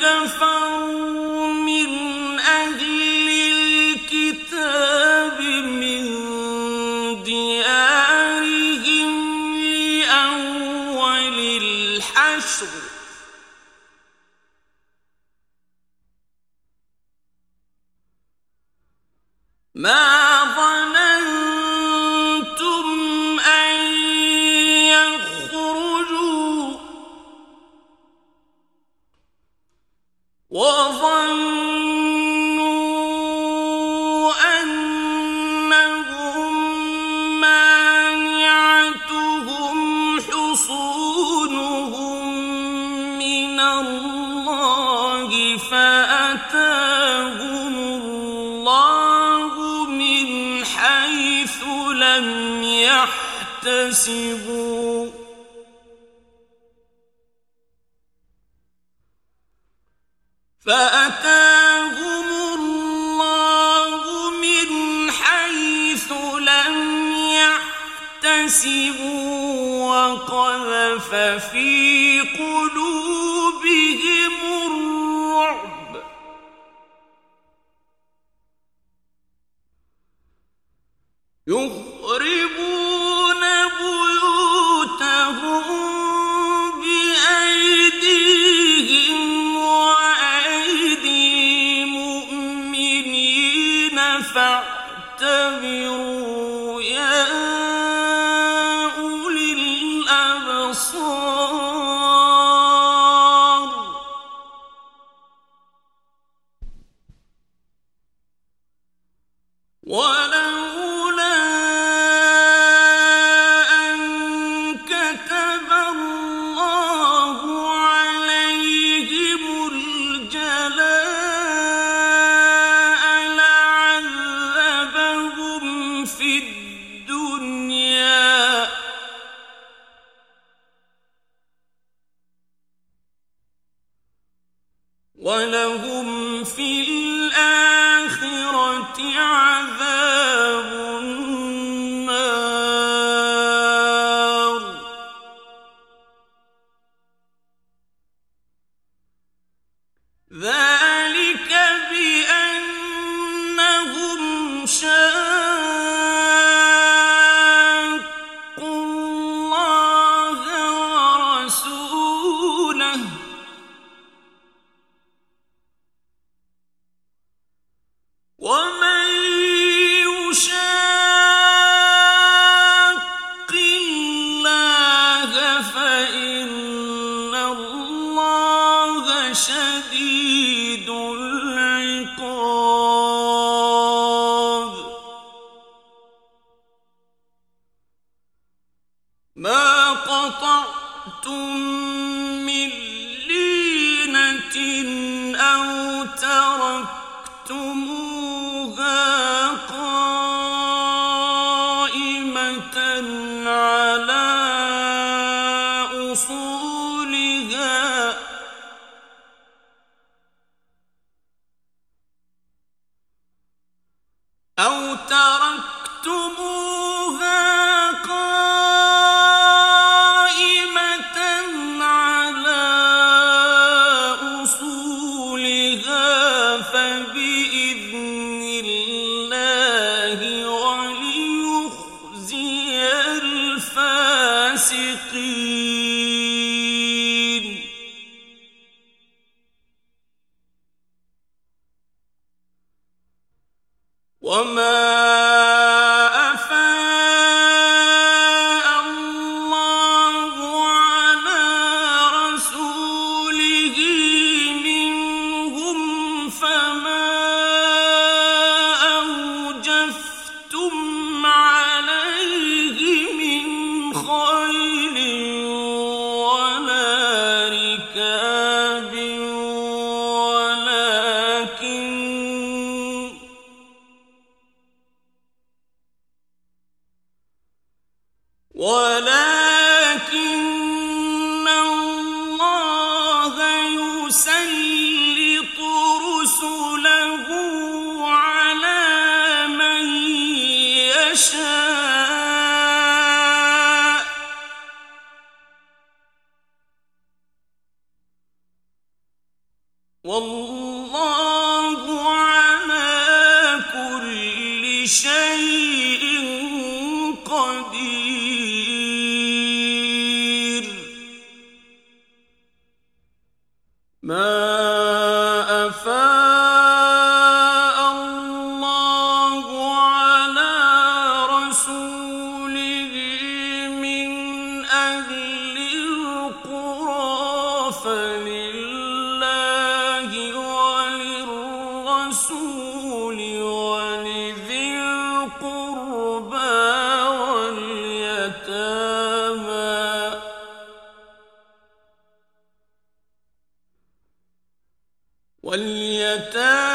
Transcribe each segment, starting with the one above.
تم تحتسبوا. فأتاهم الله من حيث لم يحتسبوا وقذف أو تركتموه والله متاع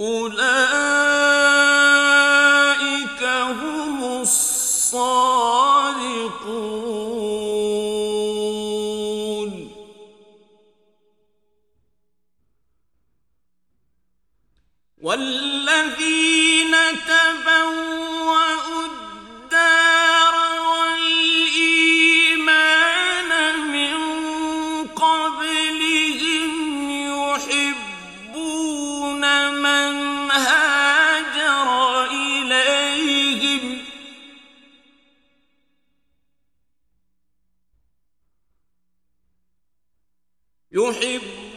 اولا يحب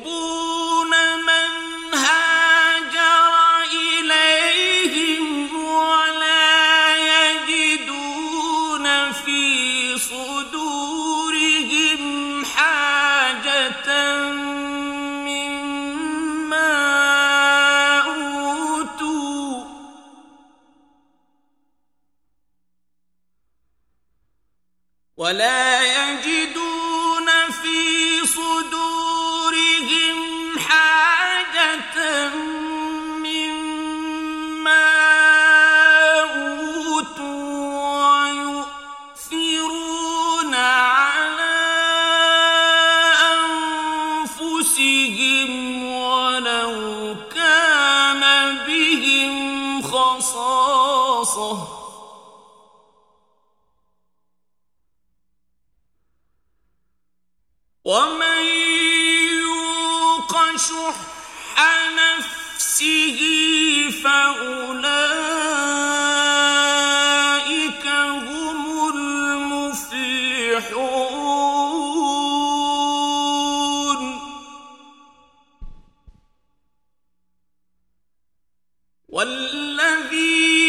والذين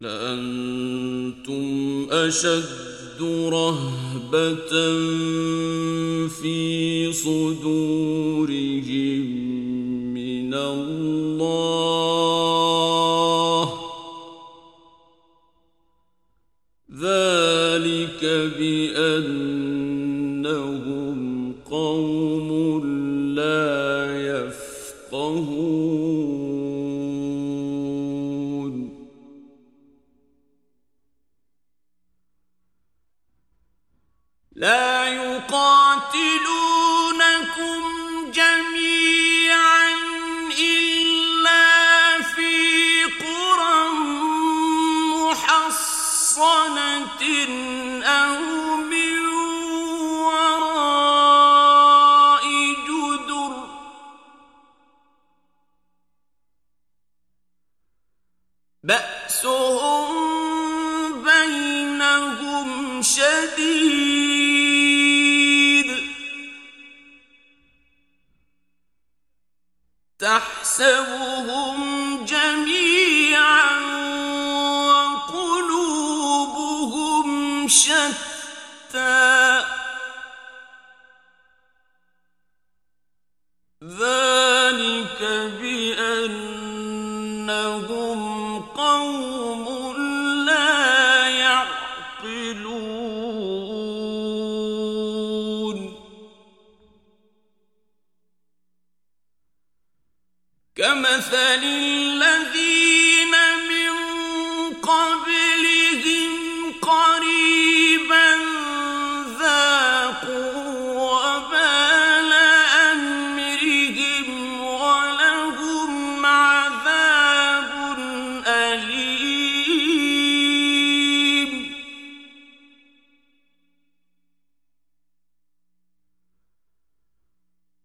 لأنتم أشد رهبة في صدورهم. ذا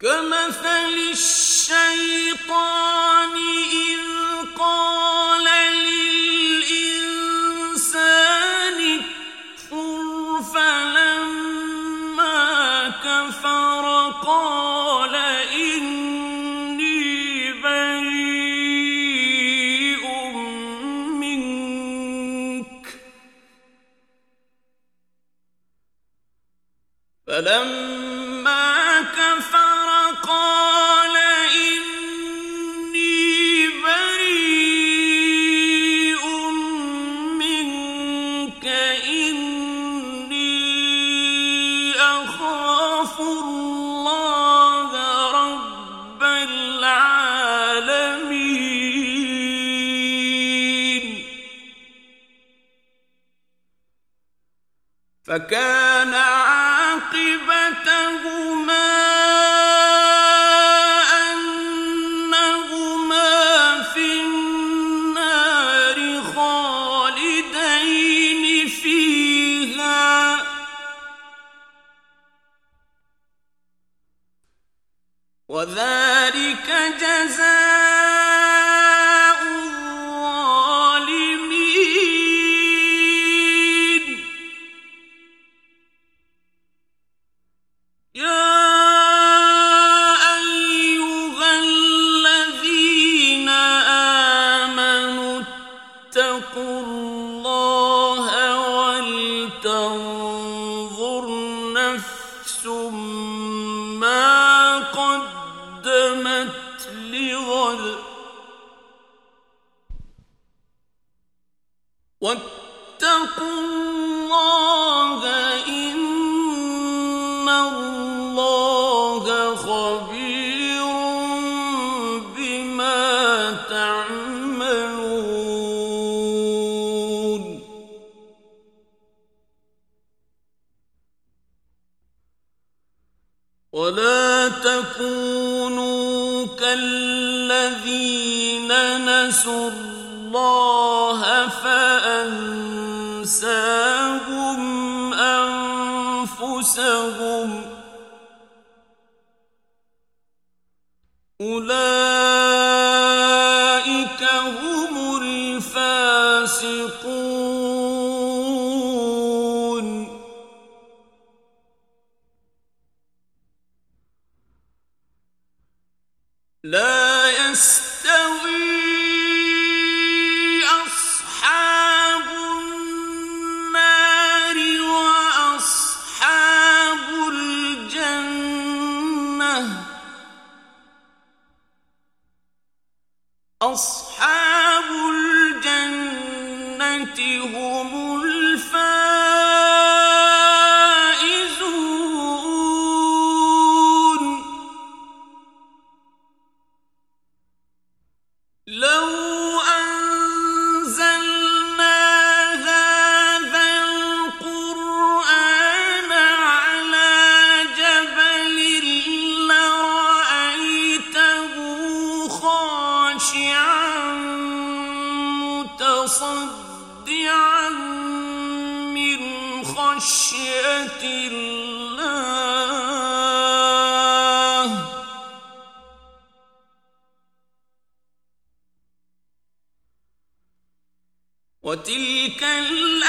كمثل الشيطان فكان ولا تكونوا كالذين متصدعا من خشية الله وتلك الله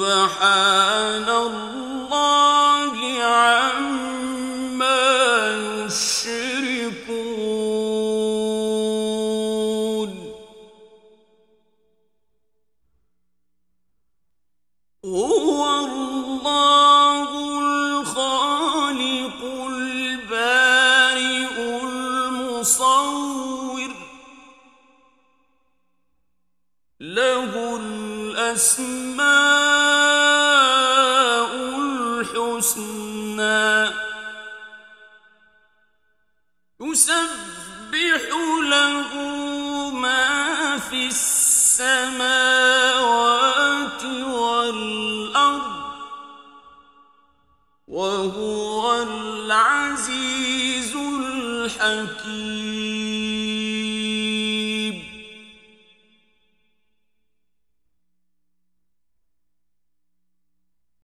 سبحان الله عما يشركون هو الله الخالق البارئ المصور له